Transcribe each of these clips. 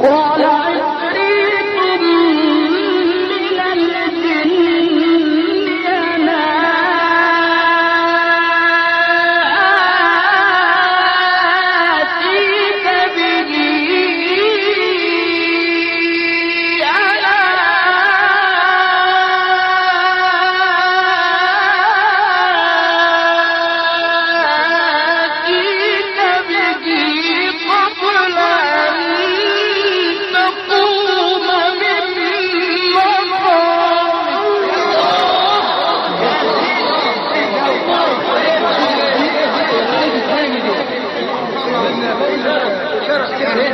Wow.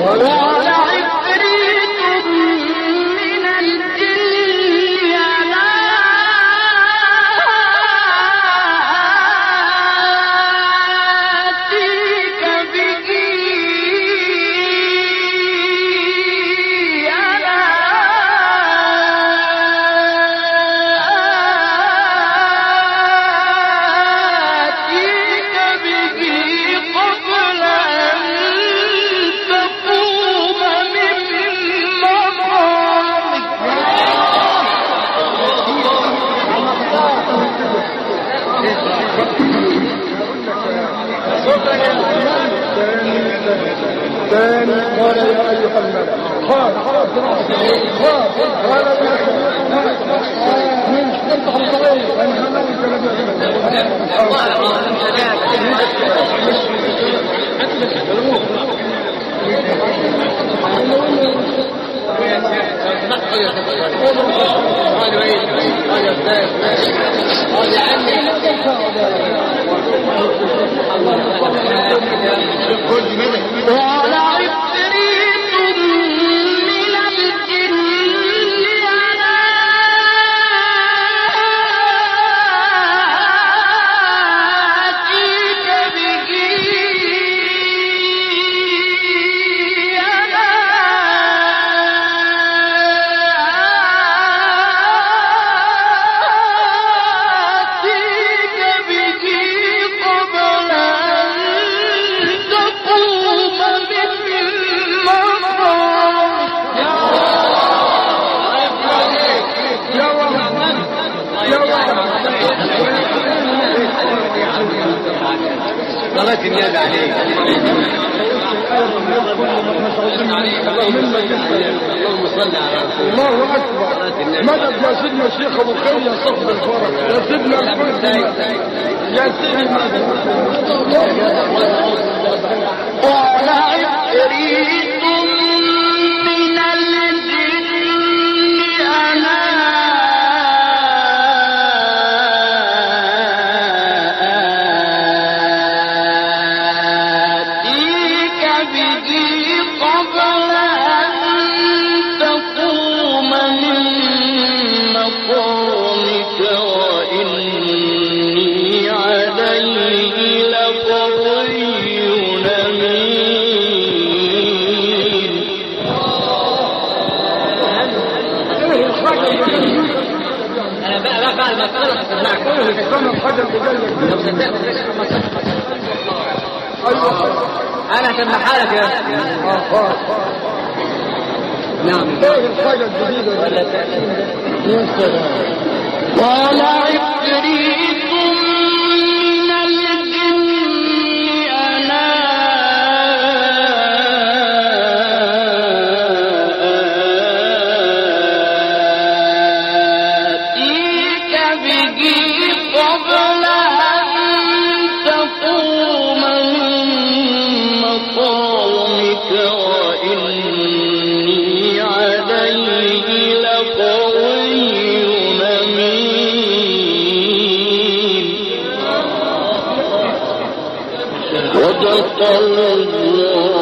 ولا ثاني قال يا أيها الملك خاف خاف خاف. ولم يكن Thank you. صلاة النبي عليك. اللهم صل على رسول الله. الله أكبر. مدد يا سيدنا الشيخ أبو خير يا صاحب الفرج يا سيدنا الكل يا سيدنا أنا هسمعها لك يا أخي. نعم. إيه الحاجة الجديدة دي؟ يا صدق الله